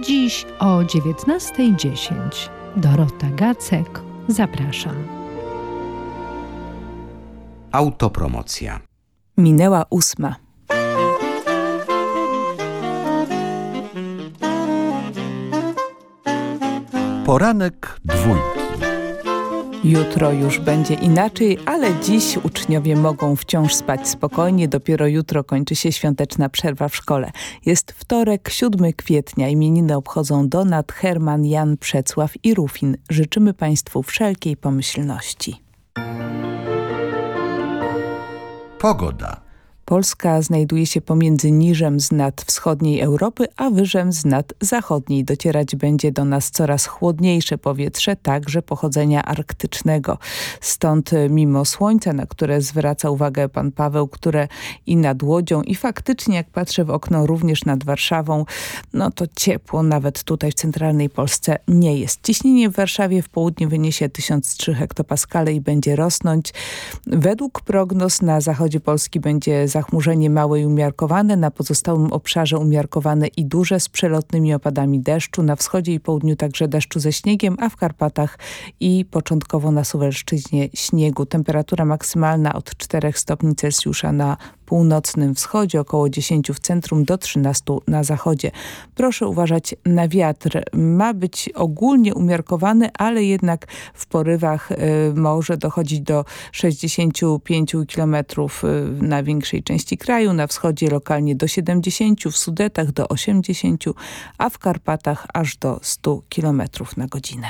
Dziś o 19.10. Dorota Gacek, zapraszam. Autopromocja. Minęła ósma. Poranek dwójki. Jutro już będzie inaczej, ale dziś uczniowie mogą wciąż spać spokojnie. Dopiero jutro kończy się świąteczna przerwa w szkole. Jest wtorek, 7 kwietnia. Imieniny obchodzą Donat, Herman, Jan, Przecław i Rufin. Życzymy Państwu wszelkiej pomyślności. Pogoda. Polska znajduje się pomiędzy niżem z nad wschodniej Europy, a wyżem z nad zachodniej. Docierać będzie do nas coraz chłodniejsze powietrze, także pochodzenia arktycznego. Stąd e, mimo słońca, na które zwraca uwagę pan Paweł, które i nad Łodzią i faktycznie jak patrzę w okno również nad Warszawą, no to ciepło nawet tutaj w centralnej Polsce nie jest. Ciśnienie w Warszawie w południe wyniesie 1003 hektopaskale i będzie rosnąć. Według prognoz na zachodzie Polski będzie zachmurzenie małe i umiarkowane, na pozostałym obszarze umiarkowane i duże z przelotnymi opadami deszczu, na wschodzie i południu także deszczu ze śniegiem, a w Karpatach i początkowo na Suwalszczyźnie śniegu. Temperatura maksymalna od 4 stopni Celsjusza na północnym wschodzie, około 10 w centrum do 13 na zachodzie. Proszę uważać na wiatr. Ma być ogólnie umiarkowany, ale jednak w porywach y, może dochodzić do 65 km y, na większej części kraju, na wschodzie lokalnie do 70, w Sudetach do 80, a w Karpatach aż do 100 km na godzinę.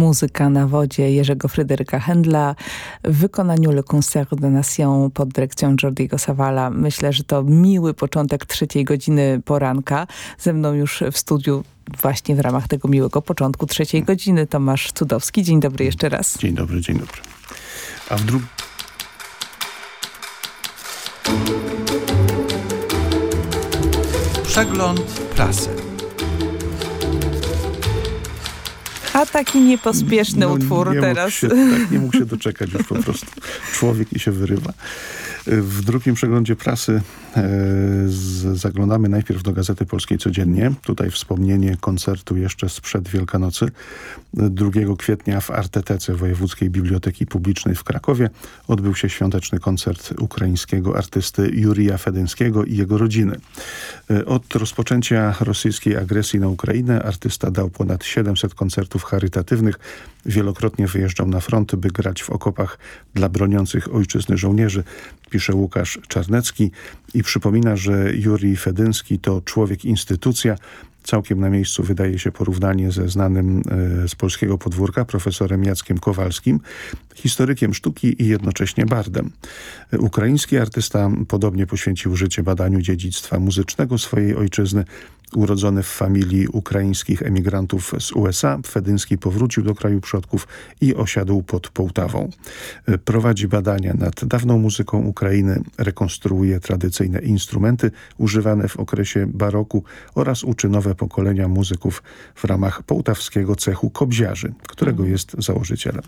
Muzyka na wodzie Jerzego Fryderyka Händla w wykonaniu Le Concert de Nation pod dyrekcją Jordiego Savala. Myślę, że to miły początek trzeciej godziny poranka. Ze mną już w studiu właśnie w ramach tego miłego początku trzeciej godziny Tomasz Cudowski. Dzień dobry jeszcze raz. Dzień dobry, dzień dobry. A w drugim... Przegląd prasy. A taki niepospieszny No, utwór nie teraz. Się, tak, nie mógł się doczekać już po prostu. Człowiek i się wyrywa. W drugim przeglądzie prasy e, zaglądamy najpierw do Gazety Polskiej Codziennie. Tutaj wspomnienie koncertu jeszcze sprzed Wielkanocy. 2 kwietnia w Artetece Wojewódzkiej Biblioteki Publicznej w Krakowie odbył się świąteczny koncert ukraińskiego artysty Jurija Fedyńskiego i jego rodziny. E, od rozpoczęcia rosyjskiej agresji na Ukrainę artysta dał ponad 700 koncertów charytatywnych. Wielokrotnie wyjeżdżał na front, by grać w okopach dla broniących ojczyzny żołnierzy pisze Łukasz Czarnecki i przypomina, że Jurij Fedyński to człowiek instytucja. Całkiem na miejscu wydaje się porównanie ze znanym e, z polskiego podwórka profesorem Jackiem Kowalskim, historykiem sztuki i jednocześnie bardem. Ukraiński artysta podobnie poświęcił życie badaniu dziedzictwa muzycznego swojej ojczyzny, Urodzony w familii ukraińskich emigrantów z USA, Fedyński powrócił do kraju przodków i osiadł pod Połtawą. Prowadzi badania nad dawną muzyką Ukrainy, rekonstruuje tradycyjne instrumenty używane w okresie baroku oraz uczy nowe pokolenia muzyków w ramach połtawskiego cechu kobziarzy, którego jest założycielem.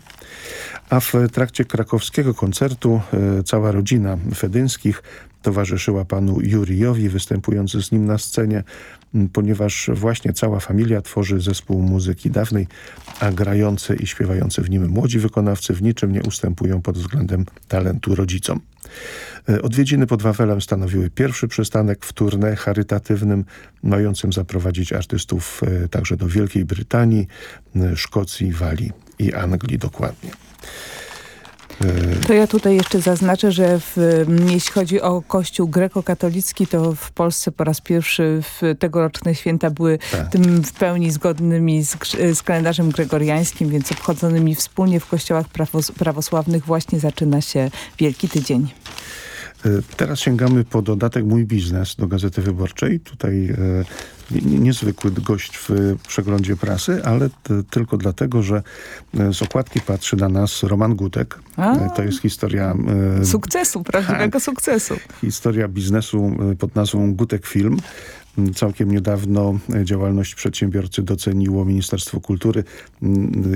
A w trakcie krakowskiego koncertu e, cała rodzina Fedyńskich towarzyszyła panu Jurijowi, występując z nim na scenie, ponieważ właśnie cała familia tworzy zespół muzyki dawnej, a grający i śpiewający w nim młodzi wykonawcy w niczym nie ustępują pod względem talentu rodzicom. E, odwiedziny pod Wawelem stanowiły pierwszy przystanek w tournée charytatywnym, mającym zaprowadzić artystów e, także do Wielkiej Brytanii, Szkocji, Walii i Anglii dokładnie. To ja tutaj jeszcze zaznaczę, że w, jeśli chodzi o kościół grekokatolicki, to w Polsce po raz pierwszy w tegoroczne święta były tak. tym w pełni zgodnymi z, z, kalendarzem gregoriańskim, więc obchodzonymi wspólnie w kościołach prawosławnych właśnie zaczyna się Wielki Tydzień. E, teraz sięgamy po dodatek Mój Biznes do Gazety Wyborczej. Tutaj e, niezwykły gość w przeglądzie prasy, ale tylko dlatego, że e, z okładki patrzy na nas Roman Gutek. A, to jest historia... Sukcesu, prawdziwego tak, sukcesu. Historia biznesu pod nazwą Gutek Film. Całkiem niedawno działalność przedsiębiorcy doceniło Ministerstwo Kultury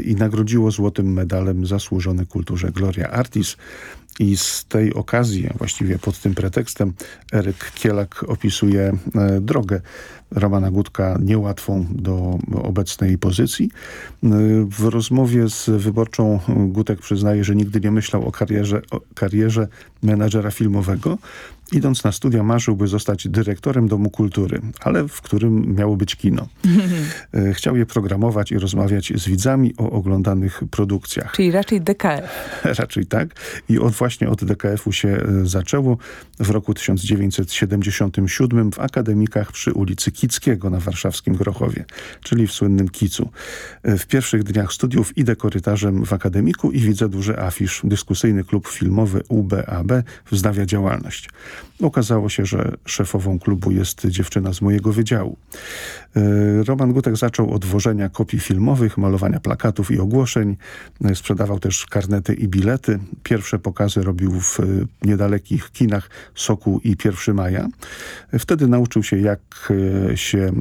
i nagrodziło złotym medalem zasłużony kulturze Gloria Artis. I z tej okazji, właściwie pod tym pretekstem, Eryk Kielak opisuje e, drogę Romana Gutka niełatwą do obecnej pozycji. E, w rozmowie z Wyborczą Gutek przyznaje, że nigdy nie myślał o karierze, o karierze menadżera filmowego, Idąc na studia marzył, zostać dyrektorem Domu Kultury, ale w którym miało być kino. E, chciał je programować i rozmawiać z widzami o oglądanych produkcjach. Czyli raczej DKF. raczej tak. I od, właśnie od DKF-u się e, zaczęło. W roku 1977 w akademikach przy ulicy Kickiego na warszawskim Grochowie, czyli w słynnym Kicu. E, w pierwszych dniach studiów idę korytarzem w akademiku i widzę duży afisz. Dyskusyjny klub filmowy UBAB wznawia działalność. Okazało się, że szefową klubu jest dziewczyna z mojego wydziału. E, Roman Gutek zaczął od wożenia kopii filmowych, malowania plakatów i ogłoszeń. E, sprzedawał też karnety i bilety. Pierwsze pokazy robił w e, niedalekich kinach Soku i 1 Maja. Wtedy nauczył się, jak się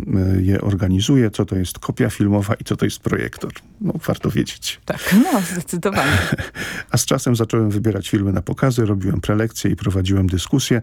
je organizuje, co to jest kopia filmowa i co to jest projektor. No, warto wiedzieć. Tak, no, zdecydowanie. A z czasem zacząłem wybierać filmy na pokazy, robiłem prelekcje i prowadziłem dyskusje.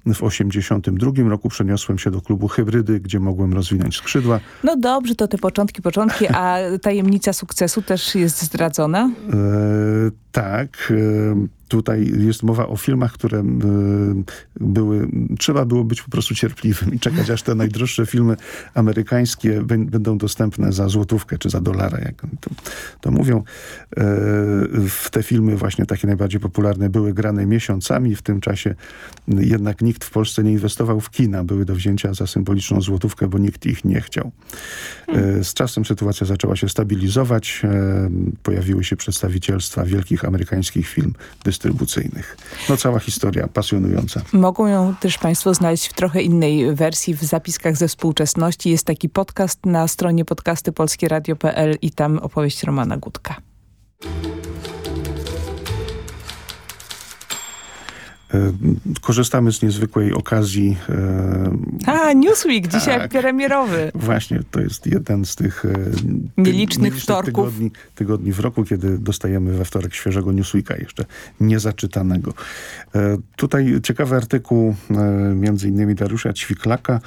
W 1982 roku przeniosłem się do klubu Hybrydy, gdzie mogłem rozwinąć skrzydła. No dobrze, to te początki, początki, a tajemnica sukcesu też jest zdradzona? E, tak. E, tutaj jest mowa o filmach, które e, były, trzeba było być po prostu cierpliwym i czekać, aż te najdroższe filmy amerykańskie będą dostępne za złotówkę czy za dolara, jak to, to mówią. E, w te filmy właśnie takie najbardziej popularne były grane miesiącami, w tym czasie jednak nikt w Polsce nie inwestował w kina. Były do wzięcia za symboliczną złotówkę, bo nikt ich nie chciał. E, z czasem sytuacja zaczęła się stabilizować. E, pojawiły się przedstawicielstwa wielkich amerykańskich firm dystrybucyjnych. No cała historia pasjonująca. Mogą ją też Państwo znaleźć w trochę innej wersji w zapiskach ze współczesności. Jest taki podcast na stronie podcasty.polskieradio.pl i tam opowieść Romana Gutka. Korzystamy z niezwykłej okazji. E, A, Newsweek, dzisiaj tak, premierowy. Właśnie, to jest jeden z tych e, nielicznych, wtorków. Tygodni, tygodni w roku, kiedy dostajemy we wtorek świeżego Newsweeka, jeszcze niezaczytanego. Tutaj ciekawy artykuł między innymi Dariusza Ćwiklaka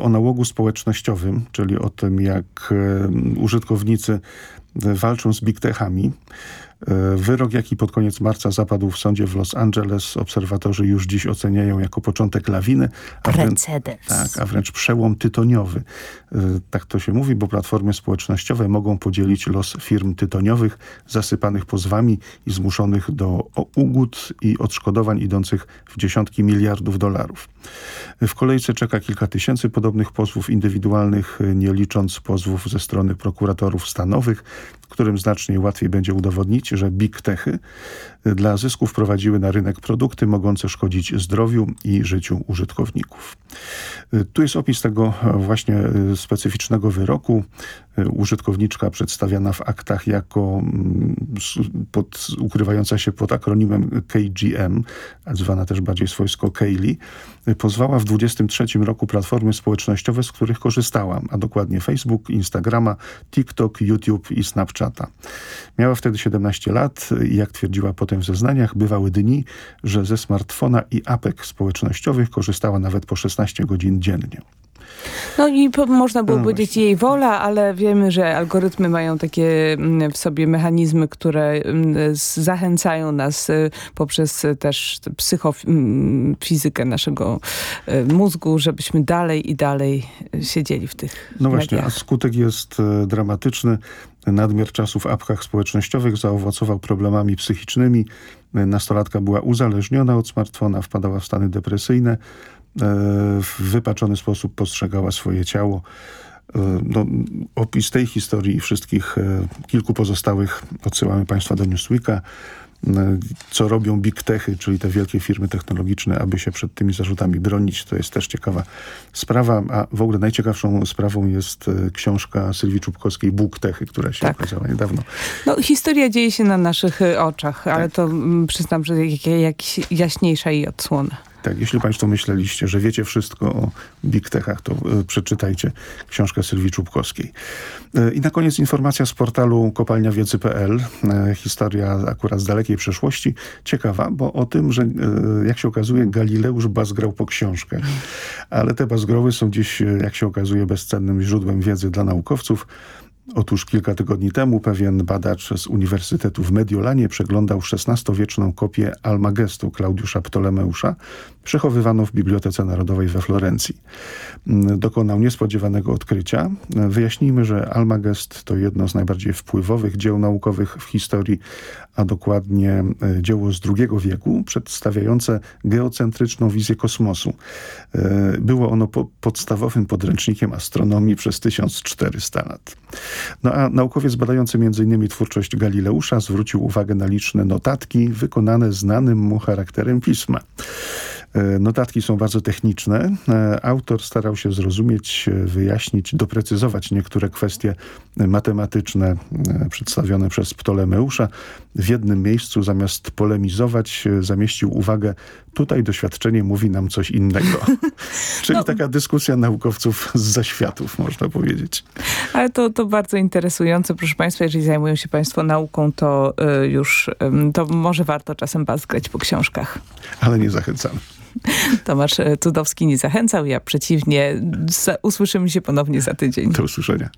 o nałogu społecznościowym, czyli o tym, jak użytkownicy walczą z big techami. E, wyrok, jaki pod koniec marca zapadł w sądzie w Los Angeles, obserwatorzy już dziś oceniają jako początek lawiny. A wręcz, tak, a wręcz przełom tytoniowy. E, tak to się mówi, bo platformy społecznościowe mogą podzielić los firm tytoniowych zasypanych pozwami i zmuszonych do ugód i odszkodowań idących w dziesiątki miliardów dolarów. W kolejce czeka kilka tysięcy podobnych pozwów indywidualnych, nie licząc pozwów ze strony prokuratorów stanowych, którym znacznie łatwiej będzie udowodnić, że big techy dla zysku wprowadziły na rynek produkty mogące szkodzić zdrowiu i życiu użytkowników. Tu jest opis tego właśnie specyficznego wyroku. Użytkowniczka przedstawiana w aktach jako mm, pod, ukrywająca się pod akronimem KGM, zwana też bardziej swojsko Kaylee, pozwała w 23 roku platformy społecznościowe, z których korzystałam, a dokładnie Facebook, Instagrama, TikTok, YouTube i Snapchata. Miała wtedy 17 lat i jak twierdziła potem w zeznaniach, bywały dni, że ze smartfona i apek społecznościowych korzystała nawet po 16 godzin dziennie. No i można było no powiedzieć jej wola, ale wiemy, że algorytmy mają takie mm, w sobie mechanizmy, które mm, zachęcają nas y, poprzez też psychofizykę naszego y, mózgu, żebyśmy dalej i dalej siedzieli w tych No mediach. właśnie, a skutek jest e, dramatyczny. Nadmiar czasu w apkach społecznościowych zaowocował problemami psychicznymi. Nastolatka była uzależniona od smartfona, wpadała w stany depresyjne, w wypaczony sposób postrzegała swoje ciało. E, no, opis tej historii i wszystkich e, kilku pozostałych odsyłamy Państwa do Newsweeka. Co robią big techy, czyli te wielkie firmy technologiczne, aby się przed tymi zarzutami bronić. To jest też ciekawa sprawa, a w ogóle najciekawszą sprawą jest książka Sylwii Czubkowskiej Bóg Techy, która się tak. ukazała niedawno. No, historia dzieje się na naszych oczach, ale tak. to mm, przyznam, że jak, jakiś jaśniejsza jej odsłona. Tak, jeśli Państwo myśleliście, że wiecie wszystko o big techach, to y, przeczytajcie książkę Sylwii Czubkowskiej. Y, I na koniec informacja z portalu kopalniawiedzy.pl. Y, historia akurat z dalekiej przeszłości. Ciekawa, bo o tym, że jak się okazuje Galileusz bazgrał po książkę. Ale te bazgrowy są dziś, jak się okazuje, bezcennym źródłem wiedzy dla naukowców. Otóż kilka tygodni temu pewien badacz z Uniwersytetu w Mediolanie przeglądał XVI-wieczną kopię Almagestu Klaudiusza Ptolemeusza, przechowywaną w Bibliotece Narodowej we Florencji. Mm, dokonał niespodziewanego odkrycia. Wyjaśnijmy, że Almagest to jedno z najbardziej wpływowych dzieł naukowych w historii, a dokładnie e, dzieło z II wieku, przedstawiające geocentryczną wizję kosmosu. E, było ono po podstawowym podręcznikiem astronomii przez 1400 lat. No a naukowiec badający m.in. twórczość Galileusza zwrócił uwagę na liczne notatki wykonane znanym mu charakterem pisma. E, notatki są bardzo techniczne. E, autor starał się zrozumieć, e, wyjaśnić, doprecyzować niektóre kwestie matematyczne przedstawione przez Ptolemeusza. W jednym miejscu zamiast polemizować zamieścił uwagę tutaj doświadczenie mówi nam coś innego. Czyli no, taka dyskusja naukowców z zaświatów, można powiedzieć. Ale to, to bardzo interesujące. Proszę Państwa, jeżeli zajmują się Państwo nauką, to y, już y, to może warto czasem bazgrać po książkach. Ale nie zachęcamy. Tomasz Cudowski nie zachęcał, ja przeciwnie. Usłyszymy się ponownie za tydzień. Do usłyszenia.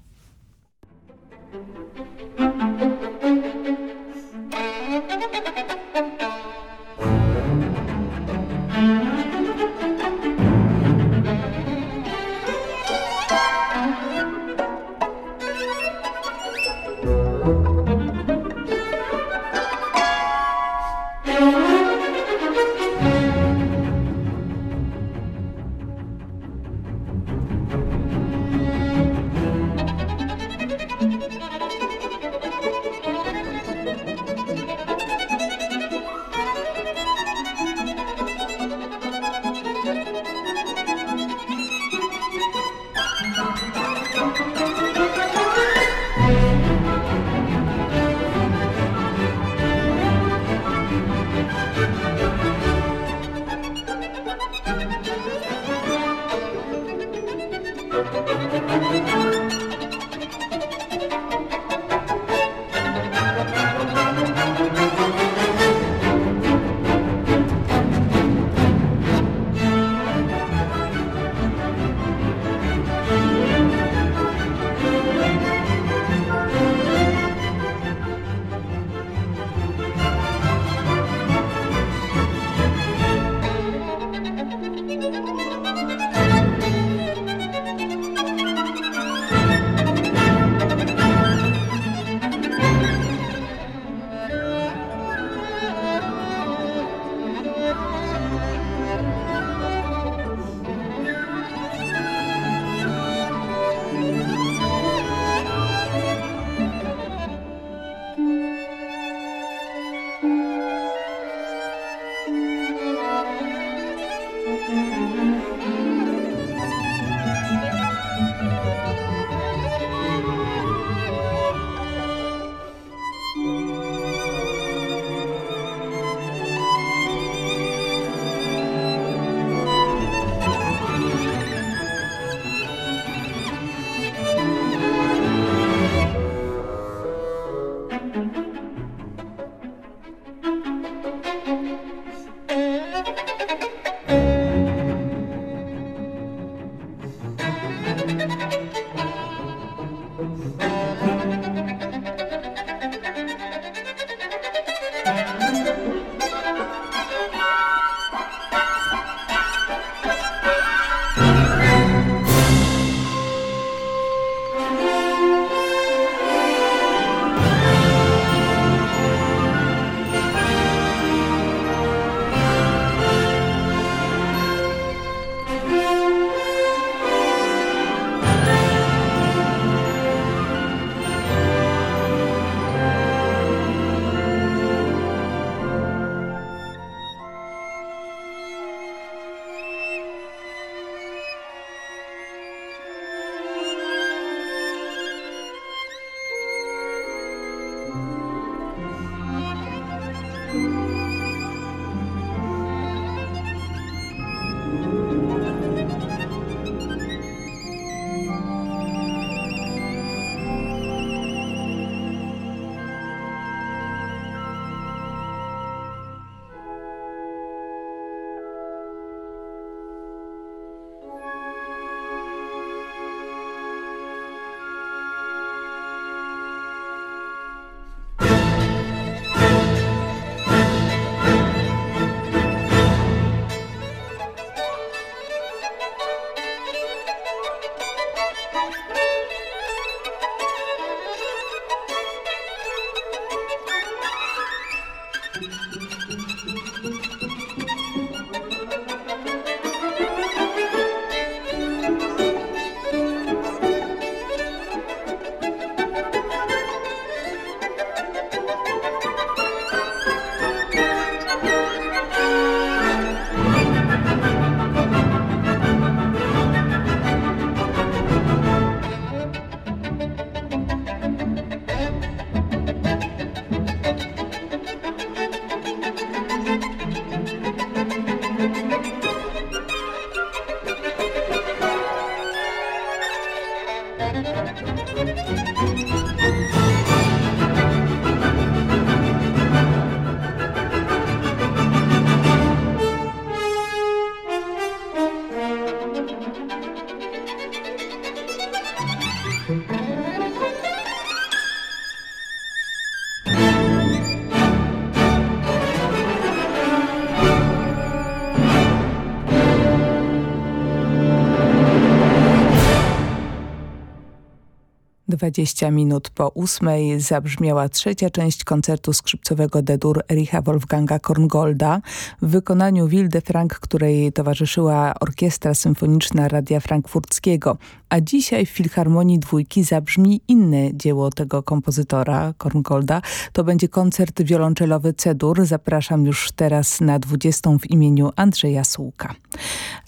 20 minut po ósmej zabrzmiała trzecia część koncertu skrzypcowego D-dur Ericha Wolfganga Korngolda w wykonaniu Wilde Frank, której towarzyszyła Orkiestra Symfoniczna Radia Frankfurckiego. A dzisiaj w Filharmonii Dwójki zabrzmi inne dzieło tego kompozytora Korngolda. To będzie koncert wiolonczelowy C-dur. Zapraszam już teraz na 20 w imieniu Andrzeja Słuka.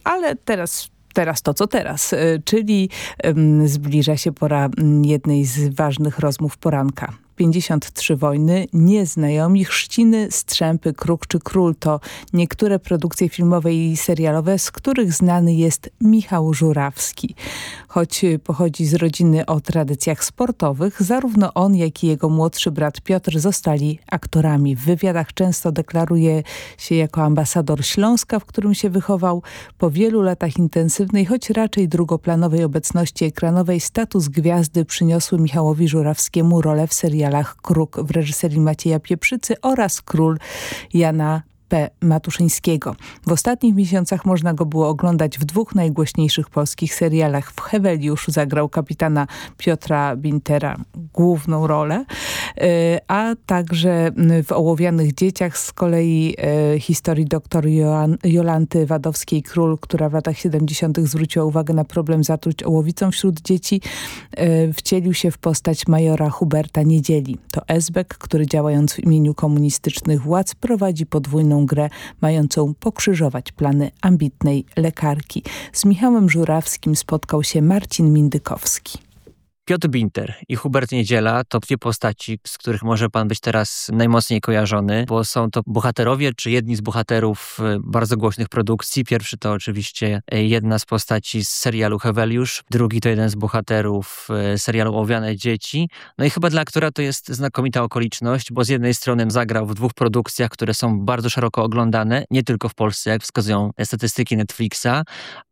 Ale teraz teraz to, co teraz, e, czyli zbliża się pora jednej z ważnych rozmów poranka. 53 wojny, Nieznajomi, Chrzciny, Strzępy, Kruk czy Król to niektóre produkcje filmowe i serialowe, z których znany jest Michał Żurawski. Choć pochodzi z rodziny o tradycjach sportowych, zarówno on, jak i jego młodszy brat Piotr zostali aktorami. W wywiadach często deklaruje się jako ambasador Śląska, w którym się wychował. Po wielu latach intensywnej, choć raczej drugoplanowej obecności ekranowej, status gwiazdy przyniosły Michałowi Żurawskiemu rolę w serialu serialach Kruk w reżyserii Macieja Pieprzycy oraz Król Jana P. Matuszyńskiego. W ostatnich miesiącach można go było oglądać w dwóch najgłośniejszych polskich serialach. W Heweliuszu zagrał kapitana Piotra Bintera główną rolę, e, a także w Ołowianych Dzieciach z kolei e, historii doktor Jolanty Wadowskiej-Król, która w latach 70. zwróciła uwagę na problem zatruć ołowicą wśród dzieci, e, wcielił się w postać majora Huberta Niedzieli. To Esbek, który działając w imieniu komunistycznych władz prowadzi podwójną grę mającą pokrzyżować plany ambitnej lekarki. Z Michałem Żurawskim spotkał się Marcin Mindykowski. Piotr Binter i Hubert Niedziela to dwie postaci, z których może pan być teraz najmocniej kojarzony, bo są to bohaterowie, czy jedni z bohaterów e, bardzo głośnych produkcji. Pierwszy to oczywiście e, jedna z postaci z serialu Heweliusz, drugi to jeden z bohaterów e, serialu Owiane Dzieci. No i chyba dla aktora to jest znakomita okoliczność, bo z jednej strony zagrał w dwóch produkcjach, które są bardzo szeroko oglądane, nie tylko w Polsce, jak wskazują statystyki Netflixa,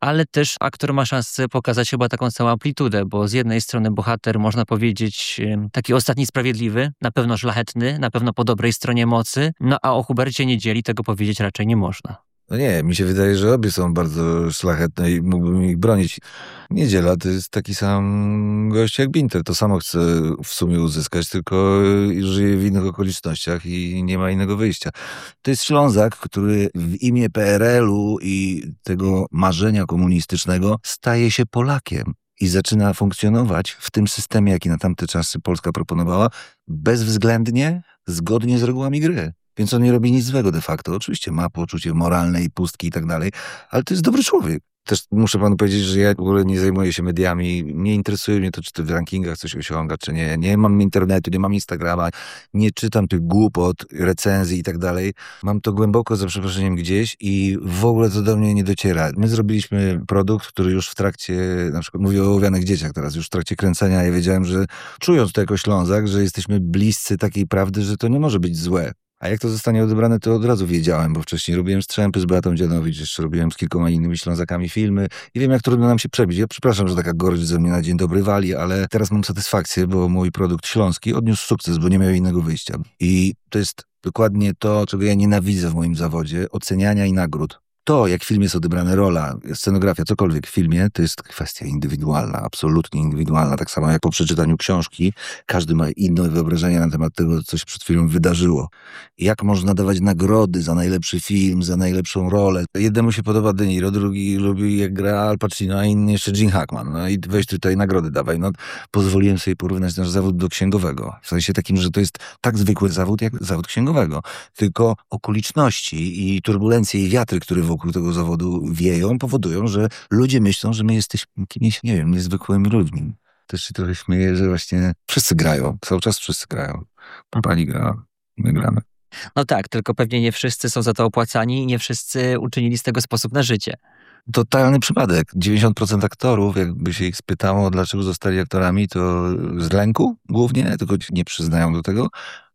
ale też aktor ma szansę pokazać chyba taką całą amplitudę, bo z jednej strony bohater bohater, można powiedzieć, taki ostatni sprawiedliwy, na pewno szlachetny, na pewno po dobrej stronie mocy, no a o Hubercie Niedzieli tego powiedzieć raczej nie można. No nie, mi się wydaje, że obie są bardzo szlachetne i mógłbym ich bronić. Niedziela to jest taki sam gość jak Binter. To samo chce w sumie uzyskać, tylko żyje w innych okolicznościach i nie ma innego wyjścia. To jest Ślązak, który w imię PRL-u i tego marzenia komunistycznego staje się Polakiem i zaczyna funkcjonować w tym systemie, jaki na tamte czasy Polska proponowała, bezwzględnie, zgodnie z regułami gry. Więc on nie robi nic złego de facto. Oczywiście ma poczucie moralnej pustki i tak dalej, ale to jest dobry człowiek. Też muszę panu powiedzieć, że ja w ogóle nie zajmuję się mediami. Nie interesuje mnie to, czy ty w rankingach coś osiąga, czy nie. Nie mam internetu, nie mam Instagrama, nie czytam tych głupot, recenzji i tak dalej. Mam to głęboko, za przeproszeniem, gdzieś i w ogóle to do mnie nie dociera. My zrobiliśmy produkt, który już w trakcie, na przykład mówię o ołowianych dzieciach teraz, już w trakcie kręcenia ja wiedziałem, że czując to jako Ślązak, że jesteśmy bliscy takiej prawdy, że to nie może być złe. A jak to zostanie odebrane, to od razu wiedziałem, bo wcześniej robiłem Strzępy z Beatą Dzianowicz, jeszcze robiłem z kilkoma innymi Ślązakami filmy i wiem, jak trudno nam się przebić. Ja przepraszam, że taka gorycz ze mnie na dzień dobry wali, ale teraz mam satysfakcję, bo mój produkt śląski odniósł sukces, bo nie miał innego wyjścia. I to jest dokładnie to, czego ja nienawidzę w moim zawodzie, oceniania i nagród to, jak w filmie jest odebrana rola, scenografia, cokolwiek w filmie, to jest kwestia indywidualna, absolutnie indywidualna. Tak samo jak po przeczytaniu książki, każdy ma inne wyobrażenia na temat tego, co się przed chwilą wydarzyło. Jak można dawać nagrody za najlepszy film, za najlepszą rolę. Jednemu się podoba De Niro, drugi lubi jak gra Al Pacino, a inny jeszcze Gene Hackman. No i weź tutaj nagrody dawaj. No, pozwoliłem sobie porównać nasz zawód do księgowego. W sensie takim, że to jest tak zwykły zawód, jak zawód księgowego. Tylko okoliczności i turbulencje i wiatry, które w wokół tego zawodu wieją, powodują, że ludzie myślą, że my jesteśmy kimś, nie wiem, niezwykłymi ludźmi. Też się trochę śmieję, że właśnie wszyscy grają, cały czas wszyscy grają. Pani gra, my gramy. No tak, tylko pewnie nie wszyscy są za to opłacani i nie wszyscy uczynili z tego sposób na życie. totalny przypadek. 90% aktorów, jakby się ich spytało, dlaczego zostali aktorami, to z lęku głównie, tylko nie przyznają do tego,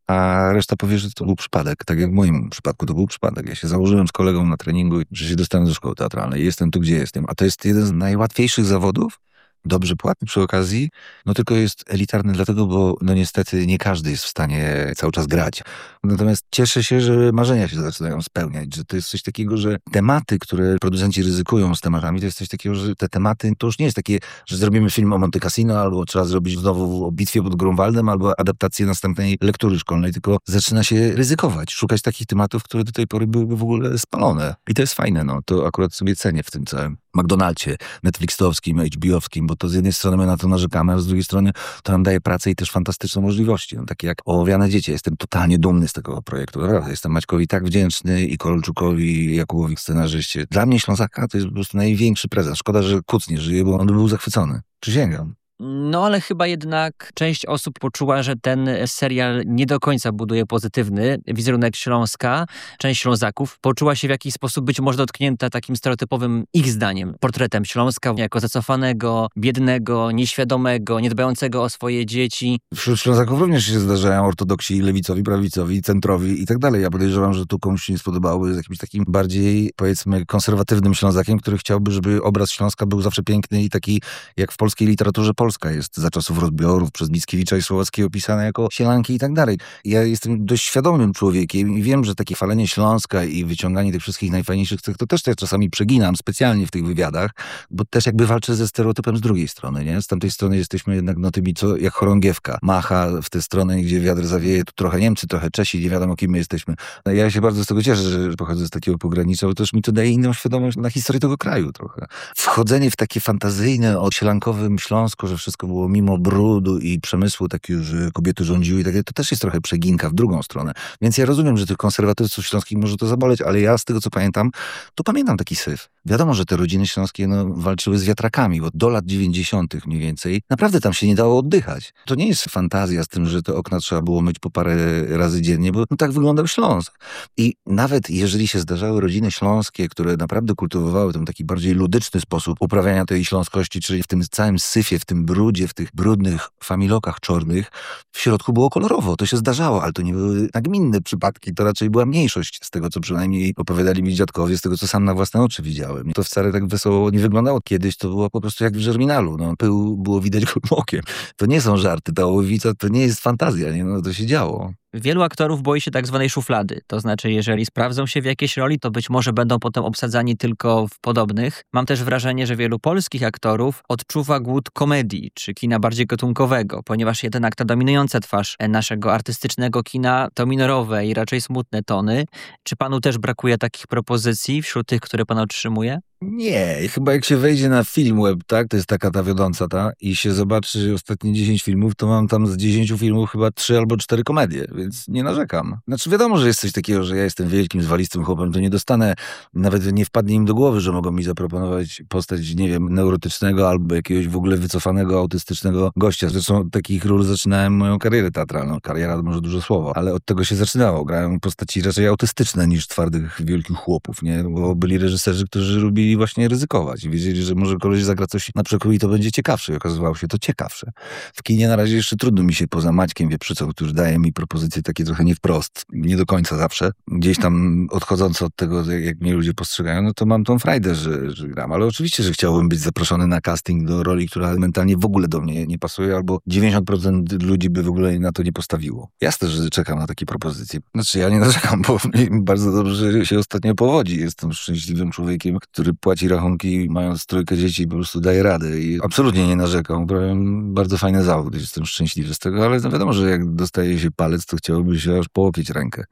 a reszta powie, że to był przypadek. Tak jak w moim przypadku to był przypadek. Ja się założyłem z kolegą na treningu, że się dostanę do szkoły teatralnej jestem tu, gdzie jestem. A to jest jeden z najłatwiejszych zawodów, dobrze płatny przy okazji, no tylko jest elitarny dlatego, bo no niestety nie każdy jest w stanie cały czas grać. Natomiast cieszę się, że marzenia się zaczynają spełniać, że to jest coś takiego, że tematy, które producenci ryzykują z tematami, to jest coś takiego, że te tematy to już nie jest takie, że zrobimy film o Monte Cassino, albo trzeba zrobić znowu o bitwie pod Grunwaldem, albo adaptację następnej lektury szkolnej, tylko zaczyna się ryzykować, szukać takich tematów, które do tej pory byłyby w ogóle spalone. I to jest fajne, no. To akurat sobie cenię w tym całym McDonaldzie, Netflixowskim, HBO-wskim, bo to z jednej strony my na to narzekamy, a z drugiej strony to nam daje pracę i też fantastyczne możliwości. No, takie jak Ołowiane Dzieci. Jestem totalnie dumny z tego projektu. Jestem Maćkowi tak wdzięczny i Kolczukowi, i Jakubowi scenarzyście. Dla mnie Ślązaka to jest po prostu największy prezent. Szkoda, że Kuc nie żyje, bo on by był zachwycony. Przysięgam. No ale chyba jednak część osób poczuła, że ten serial nie do końca buduje pozytywny wizerunek Śląska. Część Ślązaków poczuła się w jakiś sposób być może dotknięta takim stereotypowym ich zdaniem portretem Śląska jako zacofanego, biednego, nieświadomego, niedbającego o swoje dzieci. Wśród Ślązaków również się zdarzają ortodoksi, lewicowi, prawicowi, centrowi i tak dalej. Ja podejrzewam, że tu komuś się nie spodobały z jakimś takim bardziej, powiedzmy, konserwatywnym Ślązakiem, który chciałby, żeby obraz Śląska był zawsze piękny i taki jak w polskiej literaturze polskiej Polska jest za czasów rozbiorów przez Mickiewicza i Słowackiego opisana jako sielanki i tak dalej. Ja jestem dość świadomym człowiekiem i wiem, że takie falenie Śląska i wyciąganie tych wszystkich najfajniejszych cech, to też ja czasami przeginam specjalnie w tych wywiadach, bo też jakby walczę ze stereotypem z drugiej strony, nie? Z tamtej strony jesteśmy jednak no tymi, co jak chorągiewka macha w tę stronę, gdzie wiatr zawieje, tu trochę Niemcy, trochę Czesi, nie wiadomo kim my jesteśmy. No, ja się bardzo z tego cieszę, że pochodzę z takiego pogranicza, bo też mi to daje inną świadomość na historię tego kraju trochę. Wchodzenie w takie fantazyjne o sielankowym Śląsku, że wszystko było mimo brudu i przemysłu takiego, że kobiety rządziły i tak to też jest trochę przeginka w drugą stronę. Więc ja rozumiem, że tych konserwatystów śląskich może to zaboleć, ale ja z tego, co pamiętam, to pamiętam taki syf. Wiadomo, że te rodziny śląskie no, walczyły z wiatrakami, bo do lat 90. mniej więcej naprawdę tam się nie dało oddychać. To nie jest fantazja z tym, że te okna trzeba było myć po parę razy dziennie, bo no, tak wyglądał Śląsk. I nawet jeżeli się zdarzały rodziny śląskie, które naprawdę kultywowały ten taki bardziej ludyczny sposób uprawiania tej śląskości, czyli w tym całym syfie, w tym brudzie, w tych brudnych familokach czornych, w środku było kolorowo. To się zdarzało, ale to nie były nagminne przypadki, to raczej była mniejszość z tego, co przynajmniej opowiadali mi dziadkowie, z tego, co sam na własne oczy widziałem. To wcale tak wesoło nie wyglądało. Kiedyś to było po prostu jak w Żerminalu. No, pył było widać okiem. To nie są żarty. Ta ołowica to nie jest fantazja. Nie? No, to się działo. Wielu aktorów boi się tak zwanej szuflady. To znaczy, jeżeli sprawdzą się w jakiejś roli, to być może będą potem obsadzani tylko w podobnych. Mam też wrażenie, że wielu polskich aktorów odczuwa głód komedii czy kina bardziej gatunkowego, ponieważ jednak ta dominująca twarz naszego artystycznego kina to minorowe i raczej smutne tony. Czy panu też brakuje takich propozycji wśród tych, które pan otrzymuje? Nie, chyba jak się wejdzie na film web, tak, to jest taka ta wiodąca ta i się zobaczy ostatnie 10 filmów, to mam tam z 10 filmów chyba 3 albo 4 komedie, więc nie narzekam. Znaczy wiadomo, że jest coś takiego, że ja jestem wielkim, zwalistym chłopem, to nie dostanę, nawet nie wpadnie im do głowy, że mogą mi zaproponować postać, nie wiem, neurotycznego albo jakiegoś w ogóle wycofanego, autystycznego gościa. Zresztą takich ról zaczynałem moją karierę teatralną. Kariera to może dużo słowo, ale od tego się zaczynało. Grałem postaci raczej autystyczne niż twardych, wielkich chłopów, nie? Bo byli reżyserzy, którzy robili chcieli właśnie ryzykować. Wiedzieli, że może koleś zagra coś na przekrój i to będzie ciekawsze. I okazywało się to ciekawsze. W kinie na razie jeszcze trudno mi się poza Maćkiem Wieprzycą, który daje mi propozycje takie trochę nie wprost, nie do końca zawsze. Gdzieś tam odchodząc od tego, jak mnie ludzie postrzegają, no to mam tą frajdę, że, że gram. Ale oczywiście, że chciałbym być zaproszony na casting do roli, która mentalnie w ogóle do mnie nie pasuje, albo 90% ludzi by w ogóle na to nie postawiło. Jasne, że czekam na takie propozycje. Znaczy ja nie narzekam, bo bardzo dobrze się ostatnio powodzi. Jestem szczęśliwym człowiekiem, który płaci rachunki, mając trójkę dzieci, po prostu daje radę i absolutnie nie narzekam. Uprawiam bardzo fajny zawód, jestem szczęśliwy z tego, ale no wiadomo, że jak dostaje się palec, to chciałoby się aż połopić rękę.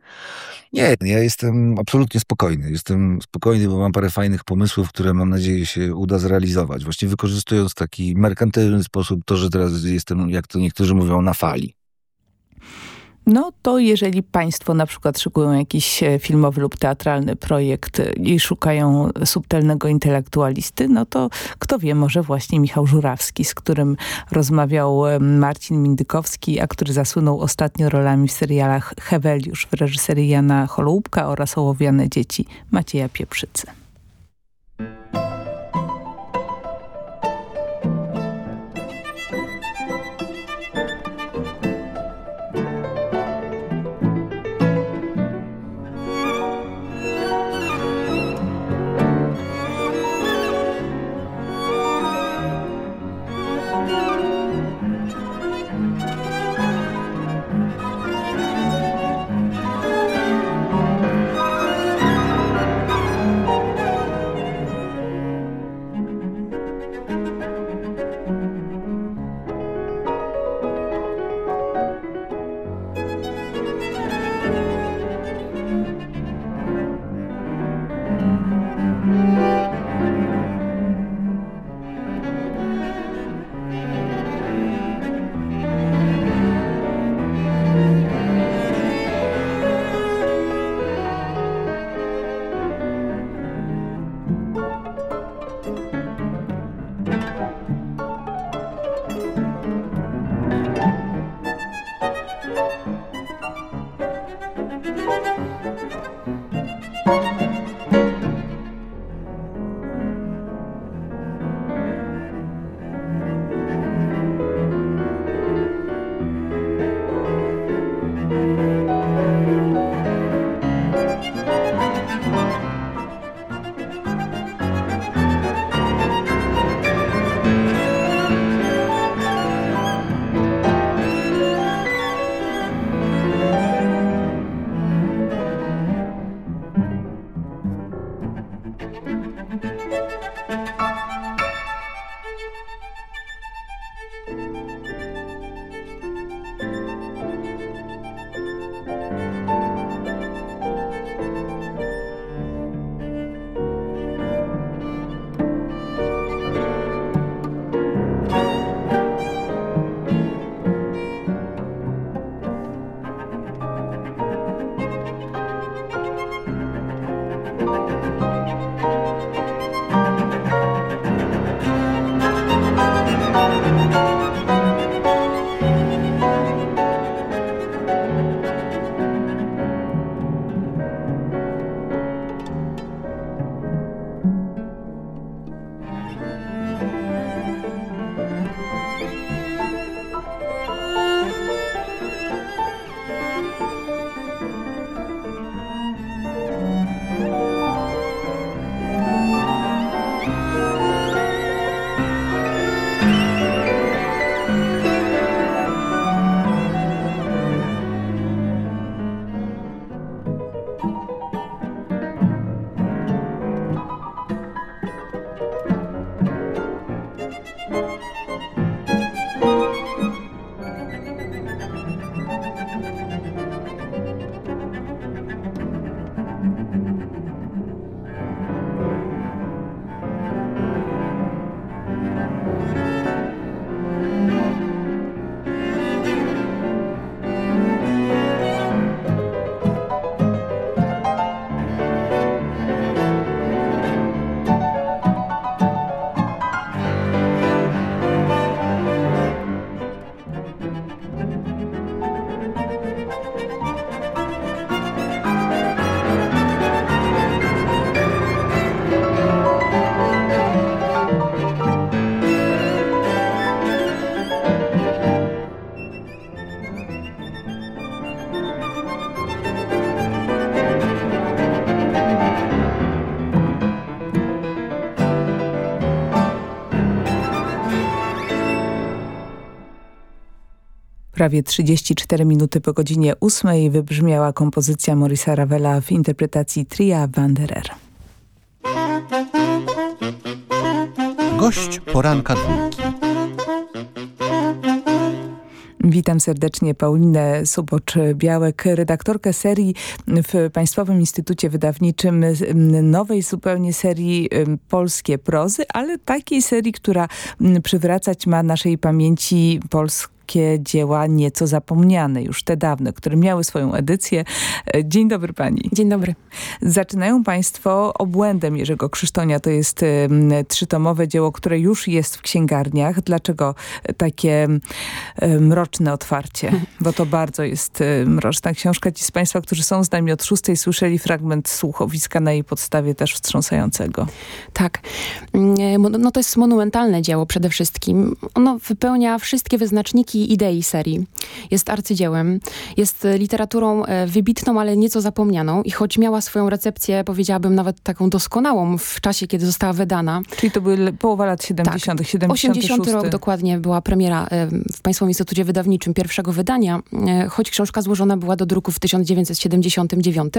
Nie, ja jestem absolutnie spokojny. Jestem spokojny, bo mam parę fajnych pomysłów, które mam nadzieję się uda zrealizować. Właśnie wykorzystując taki merkantylny sposób to, że teraz jestem, jak to niektórzy mówią, na fali. No to jeżeli Państwo na przykład szykują jakiś e, filmowy lub teatralny projekt e, i szukają subtelnego intelektualisty, no to kto wie, może właśnie Michał Żurawski, z którym rozmawiał e, Marcin Mindykowski, a który zasłynął ostatnio rolami w serialach Heweliusz w reżyserii Jana Holoubka oraz Ołowiane dzieci Macieja Pieprzycy. Prawie 34 minuty po godzinie 8 wybrzmiała kompozycja Morisa Ravela w interpretacji Tria Wanderer. Gość poranka dwójki. Witam serdecznie Paulinę Subocz-Białek, redaktorkę serii w Państwowym Instytucie Wydawniczym nowej zupełnie serii Polskie Prozy, ale takiej serii, która przywracać ma naszej pamięci polskie takie dzieła nieco zapomniane, już te dawne, które miały swoją edycję. E, dzień dobry pani. Dzień dobry. Zaczynają państwo obłędem Jerzego Krzysztonia. To jest trzytomowe dzieło, które już jest w księgarniach. Dlaczego takie mroczne otwarcie? Bo to bardzo jest mroczna książka. Ci z państwa, którzy są z nami od szóstej, słyszeli fragment słuchowiska na jej podstawie też wstrząsającego. Tak. Mm, e, no to jest monumentalne dzieło przede wszystkim. Ono wypełnia wszystkie wyznaczniki idei serii. Jest arcydziełem, jest literaturą e, wybitną, ale nieco zapomnianą i choć miała swoją recepcję, powiedziałabym nawet taką doskonałą w czasie, kiedy została wydana. Czyli to były połowa lat 70., tak. 76. 80 rok dokładnie była premiera e, w Państwowym Instytucie Wydawniczym pierwszego wydania, e, choć książka złożona była do druku w 1979.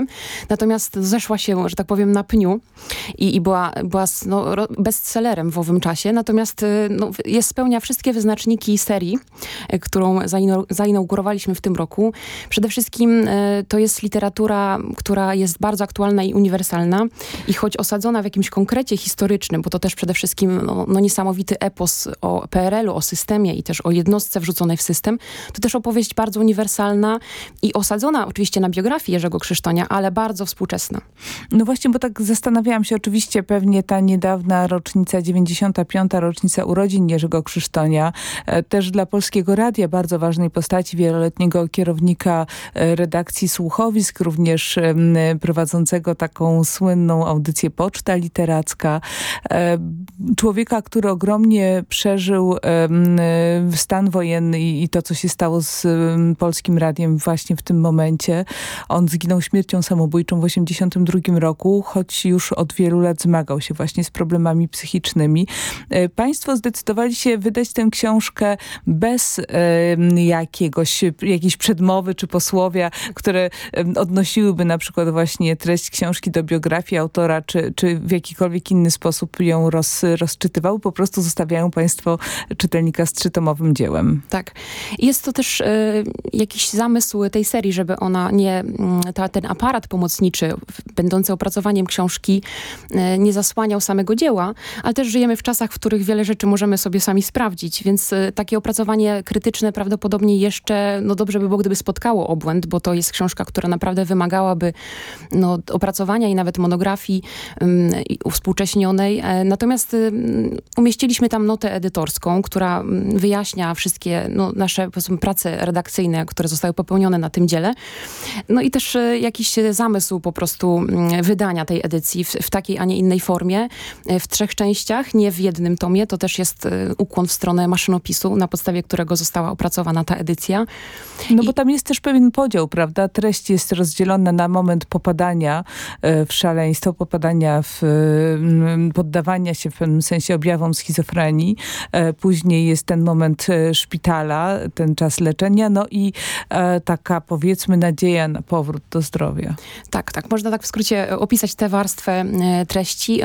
Natomiast zeszła się, że tak powiem, na pniu i, i była, była no, bestsellerem w owym czasie. Natomiast no, jest, spełnia wszystkie wyznaczniki serii, którą zainaugurowaliśmy w tym roku. Przede wszystkim e, to jest literatura, która jest bardzo aktualna i uniwersalna i choć osadzona w jakimś konkrecie historycznym, bo to też przede wszystkim no, no niesamowity epos o PRL-u, o systemie i też o jednostce wrzuconej w system, to też opowieść bardzo uniwersalna i osadzona oczywiście na biografii Jerzego Krzysztonia, ale bardzo współczesna. No właśnie, bo tak zastanawiałam się, oczywiście pewnie ta niedawna rocznica, 95. rocznica urodzin Jerzego Krzysztonia, e, też dla Polskiego Radia, bardzo ważnej postaci, wieloletniego kierownika e, redakcji słuchowisk, również prowadzącego taką słynną audycję Poczta Literacka. E, człowieka, który ogromnie przeżył stan wojenny i to, co się stało z Polskim Radiem właśnie w tym momencie. On zginął śmiercią samobójczą w 1982 roku, choć już od wielu lat zmagał się właśnie z problemami psychicznymi. E, państwo zdecydowali się wydać tę książkę bez jakiegoś, jakiejś przedmowy czy posłowia, które odnosiłyby na przykład właśnie treść książki do biografii autora, czy, czy w jakikolwiek inny sposób ją roz, rozczytywał. Po prostu zostawiają państwo czytelnika z trzytomowym dziełem. Tak. Jest to też y, jakiś zamysł tej serii, żeby ona nie, mm, ta, ten aparat pomocniczy, będący opracowaniem książki, y, nie zasłaniał samego dzieła, ale też żyjemy w czasach, w których wiele rzeczy możemy sobie sami sprawdzić, więc y, takie opracowanie krytyczne prawdopodobnie jeszcze, no dobrze by było, gdyby spotkało obłęd, bo to jest książka, która naprawdę wymagałaby no, opracowania i nawet monografii um, uwspółcześnionej. E, natomiast um, umieściliśmy tam notę edytorską, która wyjaśnia wszystkie no, nasze prace redakcyjne, które zostały popełnione na tym dziele. No i też e, jakiś zamysł po prostu wydania tej edycji w, w takiej, a nie innej formie, e, w trzech częściach, nie w jednym tomie. To też jest ukłon w stronę maszynopisu, na podstawie którego została opracowana ta edycja. No I... bo tam jest też pewien podział, prawda? Treść jest rozdzielona na moment popadania e, w szaleństwo, popadania w poddawania się w pewnym sensie objawom schizofrenii. E, później jest ten moment e, szpitala, ten czas leczenia, no i taka powiedzmy nadzieja na powrót do zdrowia. Tak, tak. Można tak w skrócie opisać tę warstwę treści.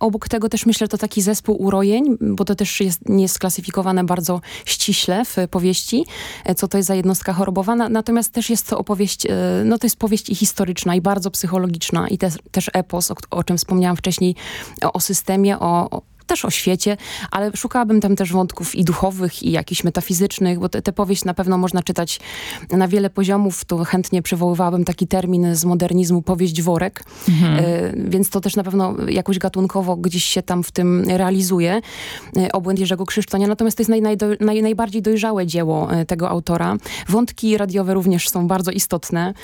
Obok tego też myślę, to taki zespół urojeń, bo to też jest, nie jest sklasyfikowane bardzo ściśle w powieści, e, co to jest za jednostka chorobowa. Natomiast też jest to opowieść, e, no to jest powieść i historyczna, i bardzo psychologiczna, i te, też epos, o, o czym wspomniałam wcześniej, o, o systemie, o, też o świecie, ale szukałabym tam też wątków i duchowych, i jakichś metafizycznych, bo tę powieść na pewno można czytać na wiele poziomów. Tu chętnie przywoływałabym taki termin z modernizmu, powieść worek, mhm. y, więc to też na pewno jakoś gatunkowo gdzieś się tam w tym realizuje. Y, obłęd Jerzego Krzysztonia, natomiast to jest naj, naj, naj, najbardziej dojrzałe dzieło y, tego autora. Wątki radiowe również są bardzo istotne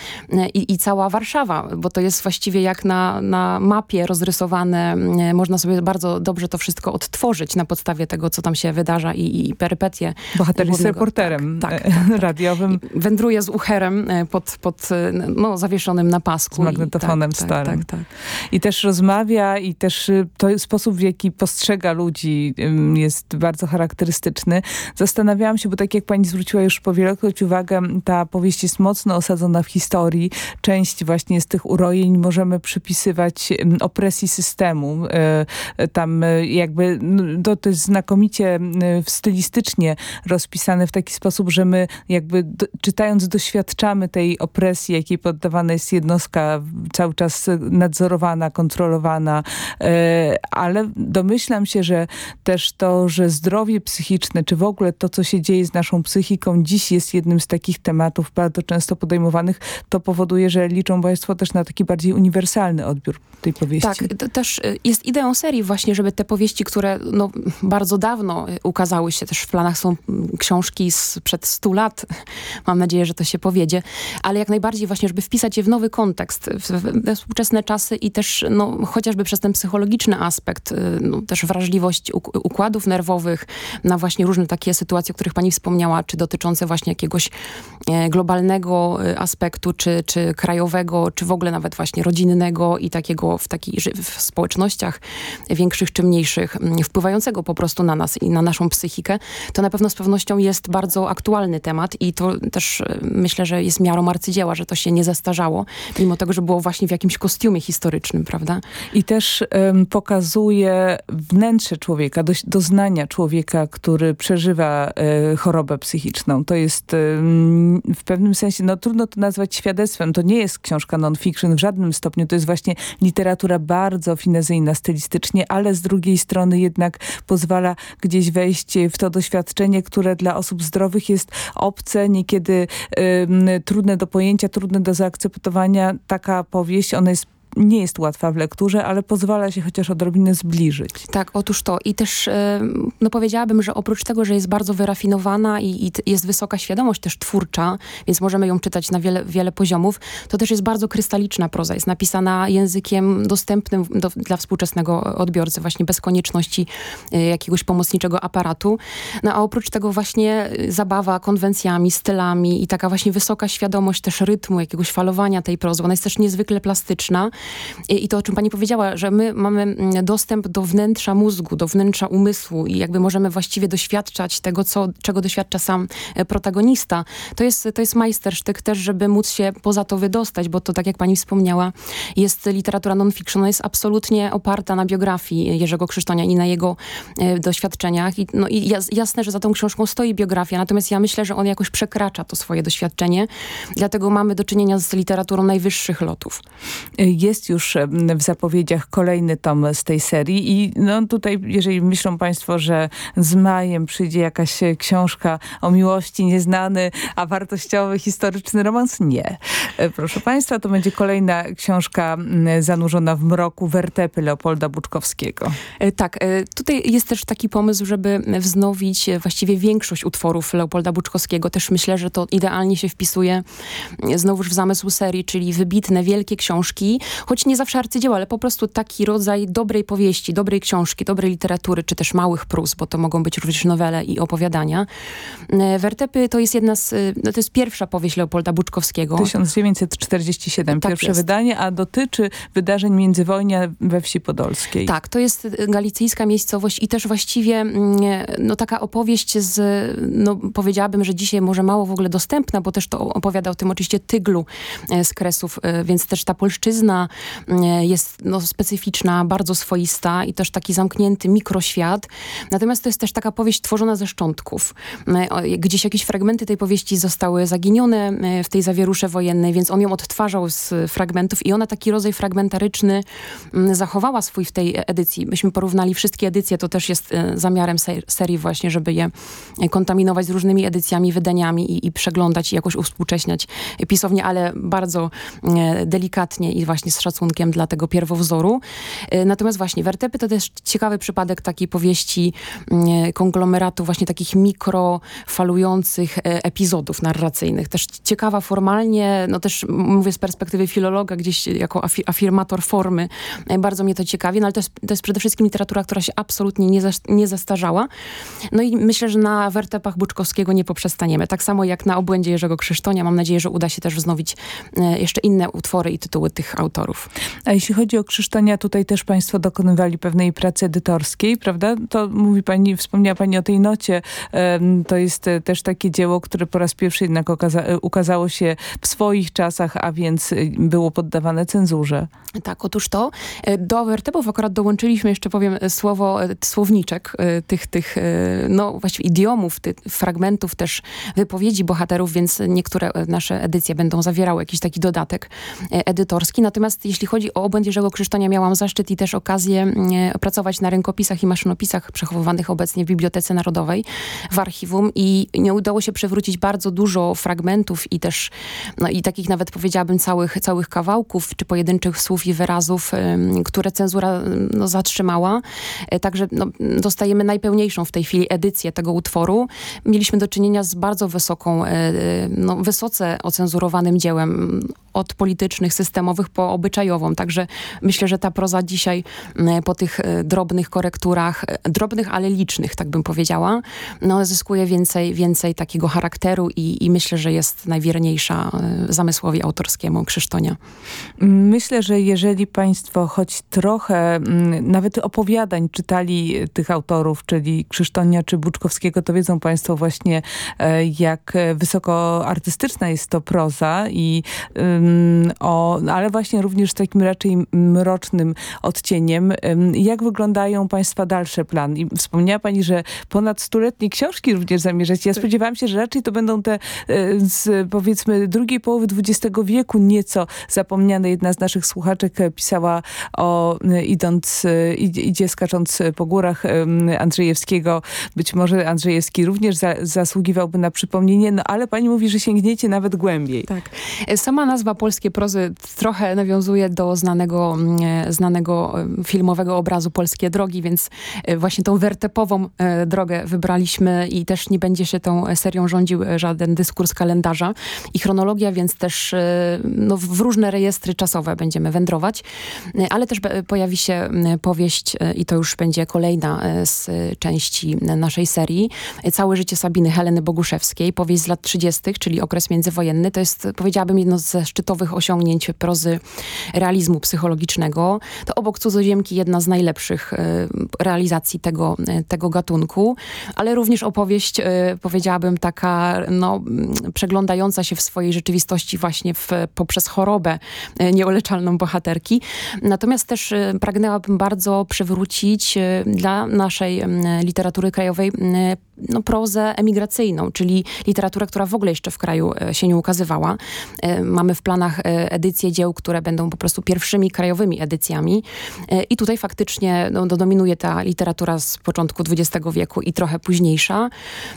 i, i cała Warszawa, bo to jest właściwie jak na, na mapie rozrysowane. Można sobie bardzo dobrze to wszystko wszystko odtworzyć na podstawie tego, co tam się wydarza i, i perypetie. Bohater jest reporterem tak, e, tak, tak, tak. radiowym. Wędruje z ucherem e, pod, pod e, no, zawieszonym na pasku. Z magnetofonem I, tak, starym. Tak, tak, tak. I też rozmawia i też y, to sposób, w jaki postrzega ludzi jest bardzo charakterystyczny. Zastanawiałam się, bo tak jak pani zwróciła już powielokroć uwagę, ta powieść jest mocno osadzona w historii. Część właśnie z tych urojeń możemy przypisywać opresji systemu. Y, Tam y, jakby no, to, to jest znakomicie stylistycznie rozpisane w taki sposób, że my jakby do, czytając doświadczamy tej opresji, jakiej poddawana jest jednostka cały czas nadzorowana, kontrolowana, e, ale domyślam się, że też to, że zdrowie psychiczne, czy w ogóle to, co się dzieje z naszą psychiką dziś jest jednym z takich tematów bardzo często podejmowanych, to powoduje, że liczą państwo też na taki bardziej uniwersalny odbiór tej powieści. Tak, to też y, jest ideą serii właśnie, żeby te powieści, które no, bardzo dawno ukazały się, też w planach. Są książki sprzed 100 lat, mam nadzieję, że to się powiedzie, ale jak najbardziej właśnie, żeby wpisać je w nowy kontekst, we współczesne czasy i też no, chociażby przez ten psychologiczny aspekt, y, no, też wrażliwość uk układów nerwowych na właśnie różne takie sytuacje, o których pani wspomniała, czy dotyczące właśnie jakiegoś e, globalnego y, aspektu, czy, czy krajowego, czy w ogóle nawet właśnie rodzinnego i takiego w takich ży- w społecznościach większych czy mniejszych, mm, wpływającego po prostu na nas i na naszą psychikę, to na pewno z pewnością jest bardzo aktualny temat i to też e, myślę, że jest miarą arcydzieła, że to się nie zestarzało, mimo tego, że było właśnie w jakimś kostiumie historycznym, prawda? I też em, pokazuje wnętrze człowieka, doś- doznania człowieka, który przeżywa e, chorobę psychiczną. To jest em, w pewnym sensie, no trudno to nazwać świadectwem. To nie jest książka non-fiction w żadnym stopniu. To jest właśnie literatura bardzo finezyjna stylistycznie, ale z drugiej strony jednak pozwala gdzieś wejść w to doświadczenie, które dla osób zdrowych jest obce, niekiedy em, trudne do pojęcia, trudne do zaakceptowania. Taka powieść, ona jest nie jest łatwa w lekturze, ale pozwala się chociaż odrobinę zbliżyć. Tak, otóż to. I też e, no powiedziałabym, że oprócz tego, że jest bardzo wyrafinowana i, i jest wysoka świadomość też twórcza, więc możemy ją czytać na wiele, wiele poziomów, to też jest bardzo krystaliczna proza. Jest napisana językiem dostępnym do, dla współczesnego odbiorcy, właśnie bez konieczności e, jakiegoś pomocniczego aparatu. No a oprócz tego właśnie e, zabawa konwencjami, stylami i taka właśnie wysoka świadomość też rytmu, jakiegoś falowania tej prozy. Ona jest też niezwykle plastyczna. I, to, o czym pani powiedziała, że my mamy mm, dostęp do wnętrza mózgu, do wnętrza umysłu i jakby możemy właściwie doświadczać tego, co, czego doświadcza sam e, protagonista. To jest, to jest majstersztyk też, żeby móc się poza to wydostać, bo to, tak jak pani wspomniała, jest literatura non-fiction. Ona jest absolutnie oparta na biografii Jerzego Krzysztonia i na jego e, doświadczeniach. I, no, i jas, jasne, że za tą książką stoi biografia, natomiast ja myślę, że on jakoś przekracza to swoje doświadczenie. Dlatego mamy do czynienia z literaturą najwyższych lotów. Jest już em, w zapowiedziach kolejny tom z tej serii i no tutaj, jeżeli myślą państwo, że z majem przyjdzie jakaś e, książka o miłości, nieznany, a wartościowy, historyczny romans, nie. E, Proszę państwa, to będzie kolejna książka zanurzona w mroku Wertepy Leopolda Buczkowskiego. E, Tak, tutaj jest też taki pomysł, żeby wznowić właściwie większość utworów Leopolda Buczkowskiego. Też myślę, że to idealnie się wpisuje znowuż w zamysł serii, czyli wybitne, wielkie książki, choć nie zawsze arcydzieła, ale po prostu taki rodzaj dobrej powieści, dobrej książki, dobrej literatury, czy też małych prus, bo to mogą być również nowele i opowiadania. E, Wertepy to jest jedna z, e, no to jest pierwsza powieść Leopolda Buczkowskiego. 1947, Tak pierwsze jest. wydanie, a dotyczy wydarzeń międzywojnia we wsi podolskiej. Tak, to jest galicyjska miejscowość i też właściwie mm, no, taka opowieść z, no, powiedziałabym, że dzisiaj może mało w ogóle dostępna, bo też to opowiada o tym oczywiście tyglu e, z Kresów, więc też ta polszczyzna jest no, specyficzna, bardzo swoista i też taki zamknięty mikroświat. Natomiast to jest też taka powieść tworzona ze szczątków. E, Gdzieś jakieś fragmenty tej powieści zostały zaginione e, w tej zawierusze wojennej, więc on ją odtwarzał z fragmentów i ona taki rodzaj fragmentaryczny zachowała swój w tej edycji. Myśmy porównali wszystkie edycje, to też jest e, zamiarem ser serii właśnie, żeby je e, kontaminować z różnymi edycjami, wydaniami i, i przeglądać i jakoś uwspółcześniać pisownie, ale bardzo e, delikatnie i właśnie z szacunkiem dla tego pierwowzoru. E, Natomiast właśnie Wertepy to też ciekawy przypadek takiej powieści mm, konglomeratu właśnie takich mikrofalujących e, epizodów narracyjnych. Też ciekawa formalnie, no też mówię z perspektywy filologa, gdzieś jako afirmator formy, bardzo mnie to ciekawi, no ale to jest, to jest przede wszystkim literatura, która się absolutnie nie, nie zestarzała. No i myślę, że na wertepach Buczkowskiego nie poprzestaniemy. Tak samo jak na obłędzie Jerzego Krzysztonia. Mam nadzieję, że uda się też wznowić jeszcze inne utwory i tytuły tych autorów. A jeśli chodzi o Krzysztonia, tutaj też państwo dokonywali pewnej pracy edytorskiej, prawda? To mówi pani, wspomniała pani o tej nocie. To jest e, też takie dzieło, które po raz pierwszy jednak e, ukazało się w swoich czasach, a więc e, było poddawane cenzurze. Tak, otóż to. Do wertepów akurat dołączyliśmy jeszcze, powiem, słowo, słowniczek tych, tych no właściwie idiomów, tych fragmentów też wypowiedzi bohaterów, więc niektóre nasze edycje będą zawierały jakiś taki dodatek edytorski. Natomiast jeśli chodzi o obłęd Jerzego Krzysztonia, miałam zaszczyt i też okazję pracować na rękopisach i maszynopisach przechowywanych obecnie w Bibliotece Narodowej, w archiwum i nie udało się przewrócić bardzo dużo fragmentów i też no i takich nawet powiedziałabym całych, całych kawałków, czy pojedynczych słów i wyrazów, które cenzura no, zatrzymała. E, także no, dostajemy najpełniejszą w tej chwili edycję tego utworu. Mieliśmy do czynienia z bardzo wysoką, e, e, no, wysoce ocenzurowanym dziełem od politycznych, systemowych po obyczajową. Także myślę, że ta proza dzisiaj po tych drobnych korekturach, drobnych, ale licznych, tak bym powiedziała, no, zyskuje więcej, więcej takiego charakteru i, i myślę, że jest najwierniejsza e, zamysłowi autorskiemu Krzysztonia. Myślę, że jeżeli państwo choć trochę mm, nawet opowiadań czytali tych autorów, czyli Krzysztonia czy Buczkowskiego, to wiedzą państwo właśnie e, jak wysoko artystyczna jest to proza i o, ale właśnie również z takim raczej mrocznym odcieniem. Jak wyglądają państwa dalsze plany? I wspomniała pani, że ponad stuletnie książki również zamierzacie. Ja tak. spodziewałam się, że raczej to będą te e, z powiedzmy drugiej połowy XX wieku nieco zapomniane. Jedna z naszych słuchaczek pisała o e, idąc, e, idzie skacząc po górach Andrzejewskiego. Być może Andrzejewski również za, zasługiwałby na przypomnienie, no ale pani mówi, że sięgniecie nawet głębiej. Tak. Sama nazwa polskie prozy trochę nawiązuje do znanego, znanego filmowego obrazu Polskie Drogi, więc właśnie tą wertepową drogę wybraliśmy i też nie będzie się tą serią rządził e, żaden dyskurs kalendarza i chronologia, więc też e, no, w różne rejestry czasowe będziemy wędrować, e, ale też pojawi się powieść i to już będzie kolejna z części naszej serii. Całe życie Sabiny Heleny Boguszewskiej, powieść z lat 30., czyli okres międzywojenny. To jest, powiedziałabym, jedno ze szczytowych osiągnięć prozy realizmu psychologicznego. To obok Cudzoziemki jedna z najlepszych realizacji tego, tego gatunku ale również opowieść, y, powiedziałabym, taka no, przeglądająca się w swojej rzeczywistości właśnie w, poprzez chorobę nieuleczalną bohaterki. Natomiast też pragnęłabym bardzo przywrócić dla naszej literatury krajowej no, prozę emigracyjną, czyli literaturę, która w ogóle jeszcze w kraju się nie ukazywała. Mamy w planach edycje dzieł, które będą po prostu pierwszymi krajowymi edycjami i tutaj faktycznie no, dominuje ta literatura z początku XX wieku i trochę późniejsza.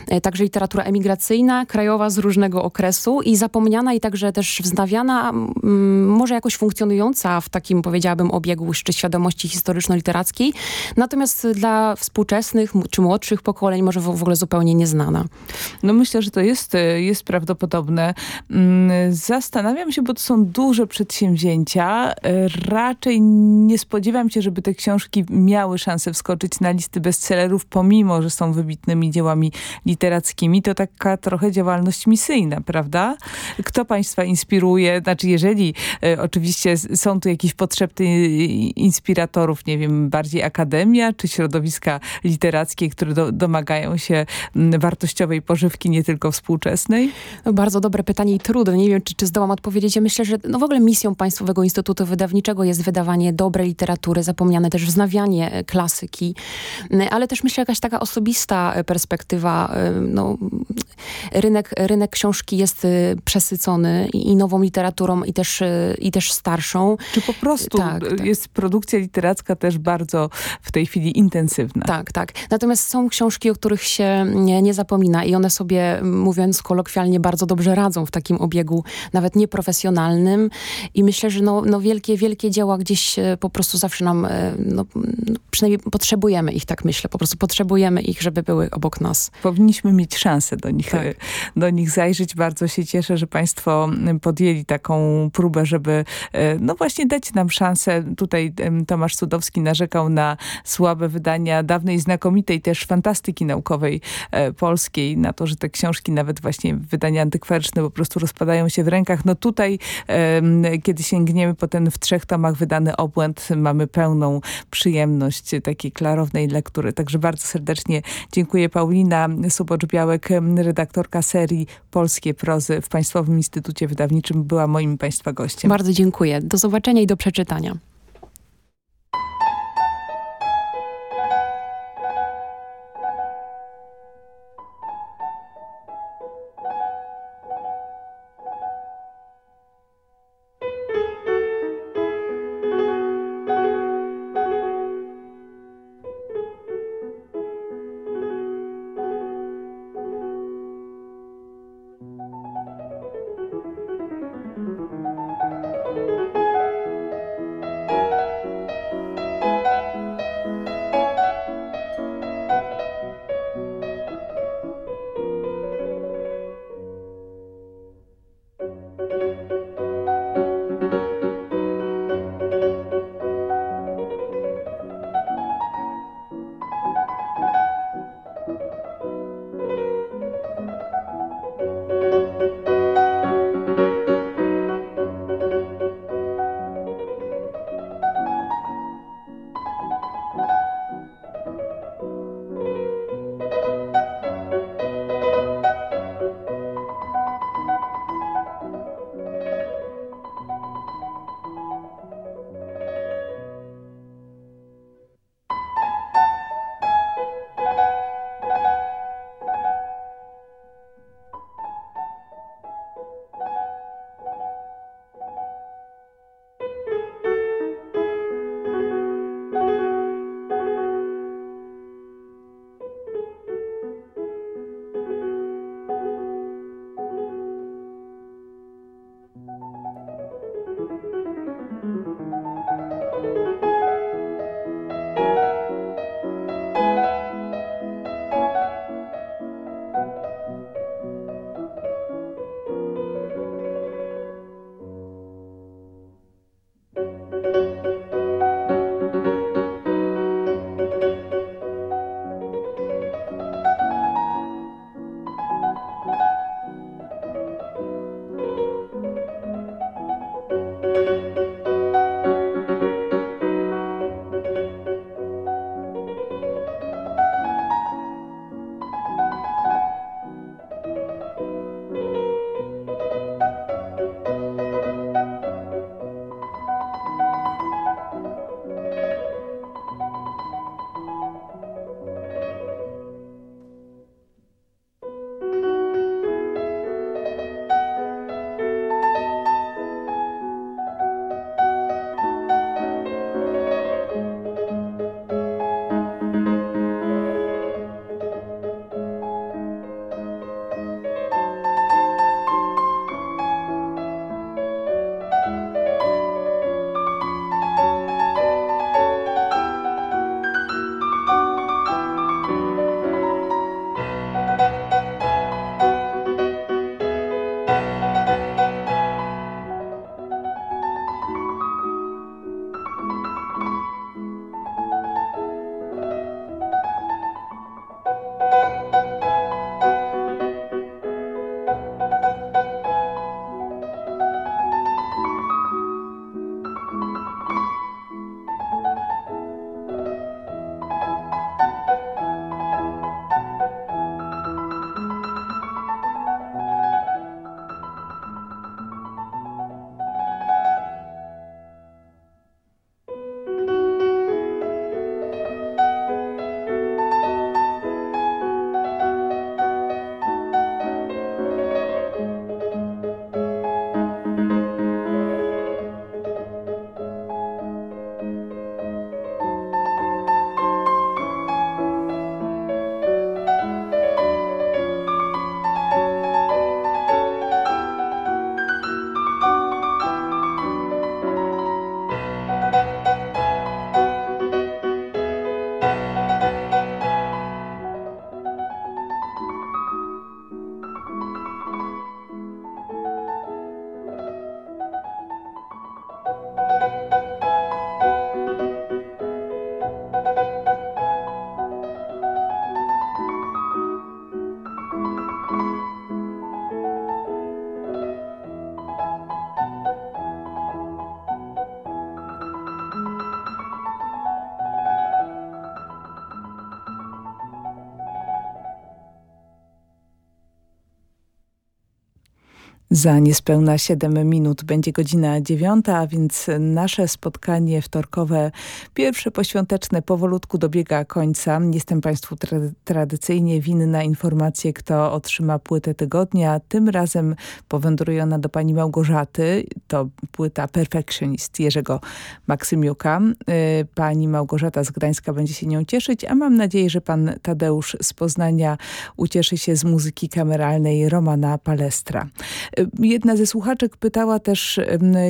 E, także literatura emigracyjna, krajowa z różnego okresu i zapomniana i także też wznawiana, może jakoś funkcjonująca w takim, powiedziałabym, obiegu jeszcze świadomości historyczno-literackiej. Natomiast dla współczesnych czy młodszych pokoleń może w ogóle zupełnie nieznana. No myślę, że to jest, e, jest prawdopodobne. Mm, zastanawiam się, bo to są duże przedsięwzięcia. E, raczej nie spodziewam się, żeby te książki miały szansę wskoczyć na listy bestsellerów, pomimo, że są wybitnymi dziełami literackimi, to taka trochę działalność misyjna, prawda? Kto państwa inspiruje? Znaczy, jeżeli e, oczywiście są tu jakieś potrzeby inspiratorów, nie wiem, bardziej akademia, czy środowiska literackie, które do, domagają się wartościowej pożywki, nie tylko współczesnej? No, bardzo dobre pytanie i trudne. Nie wiem, czy, czy zdołam odpowiedzieć. Ja myślę, że no w ogóle misją Państwowego Instytutu Wydawniczego jest wydawanie dobrej literatury, zapomniane też wznawianie e, klasyki, ale też myślę jakaś taka osobista E, perspektywa, e, no, rynek, rynek książki jest e, przesycony i, nową literaturą i też, i też starszą. Czy po prostu tak, tak. jest produkcja literacka też bardzo w tej chwili intensywna? Tak, tak. Natomiast są książki, o których się nie, nie zapomina i one sobie, mówiąc kolokwialnie, bardzo dobrze radzą w takim obiegu nawet nieprofesjonalnym i myślę, że no, no wielkie, wielkie dzieła gdzieś po prostu zawsze nam, no, przynajmniej potrzebujemy ich, tak myślę, po prostu potrzebujemy ich, żeby były obok nas. Powinniśmy mieć szansę do nich, tak. do nich zajrzeć. Bardzo się cieszę, że Państwo podjęli taką próbę, żeby no właśnie dać nam szansę. Tutaj Tomasz Cudowski narzekał na słabe wydania dawnej znakomitej też fantastyki naukowej polskiej, na to, że te książki nawet właśnie wydania antykwaryczne po prostu rozpadają się w rękach. No tutaj, kiedy sięgniemy po ten w trzech tomach wydany obłęd, mamy pełną przyjemność takiej klarownej lektury. Także bardzo serdecznie dziękuję Paulina Sobocz-Białek, redaktorka serii Polskie Prozy w Państwowym Instytucie Wydawniczym była moim Państwa gościem. Bardzo dziękuję. Do zobaczenia i do przeczytania. Za niespełna 7 minut będzie godzina 9, a więc nasze spotkanie wtorkowe, pierwsze poświąteczne, powolutku dobiega końca. Jestem Państwu tra tradycyjnie winna informację, kto otrzyma płytę tygodnia. Tym razem powędruje ona do pani Małgorzaty. To płyta Perfectionist Jerzego Maksymiuka. Y, pani Małgorzata z Gdańska będzie się nią cieszyć, a mam nadzieję, że pan Tadeusz z Poznania ucieszy się z muzyki kameralnej Romana Palestra. Jedna ze słuchaczek pytała też,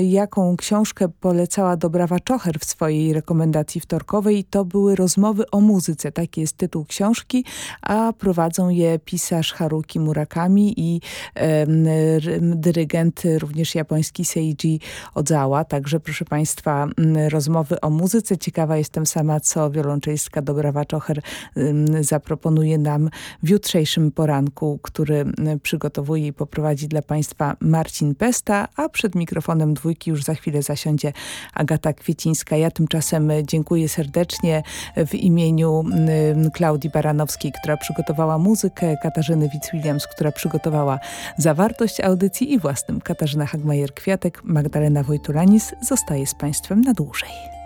jaką książkę polecała Dobrawa Czocher w swojej rekomendacji wtorkowej. To były rozmowy o muzyce. Taki jest tytuł książki, a prowadzą je pisarz Haruki Murakami i dyrygent również japoński Seiji Ozawa. Także proszę Państwa, rozmowy o muzyce. Ciekawa jestem sama, co wiolonczelistka Dobrawa Czocher zaproponuje nam w jutrzejszym poranku, który przygotowuje i poprowadzi dla Państwa Marcin Pesta, a przed mikrofonem dwójki już za chwilę zasiądzie Agata Kwiecińska. Ja tymczasem dziękuję serdecznie w imieniu Klaudii Baranowskiej, która przygotowała muzykę, Katarzyny Witz-Williams, która przygotowała zawartość audycji i własnym Katarzyna Hagmajer-Kwiatek, Magdalena Wojtulanis zostaje z Państwem na dłużej.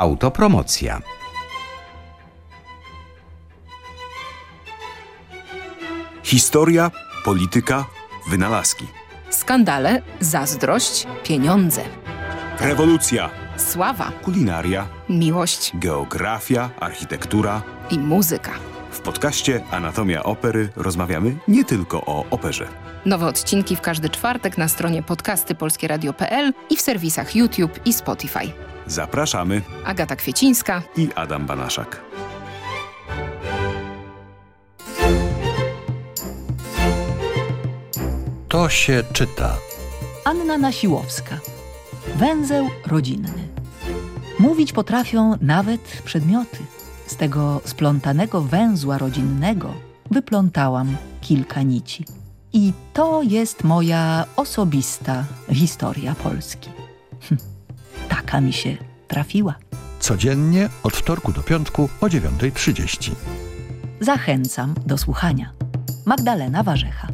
Autopromocja. Historia, polityka, wynalazki. Skandale, zazdrość, pieniądze, Rewolucja, sława, kulinaria, miłość geografia, architektura. i muzyka. W podcaście Anatomia Opery rozmawiamy nie tylko o operze. Nowe odcinki w każdy czwartek na stronie podcastypolskieradio.pl i w serwisach YouTube i Spotify. Zapraszamy Agata Kwiecińska. i Adam Banaszak. To się czyta. Anna Nasiłowska. Węzeł rodzinny. Mówić potrafią nawet przedmioty. Z tego splątanego węzła rodzinnego wyplątałam kilka nici. I to jest moja osobista historia Polski. Hm, taka mi się trafiła. Codziennie od wtorku do piątku o 9.30. Zachęcam do słuchania. Magdalena Warzecha.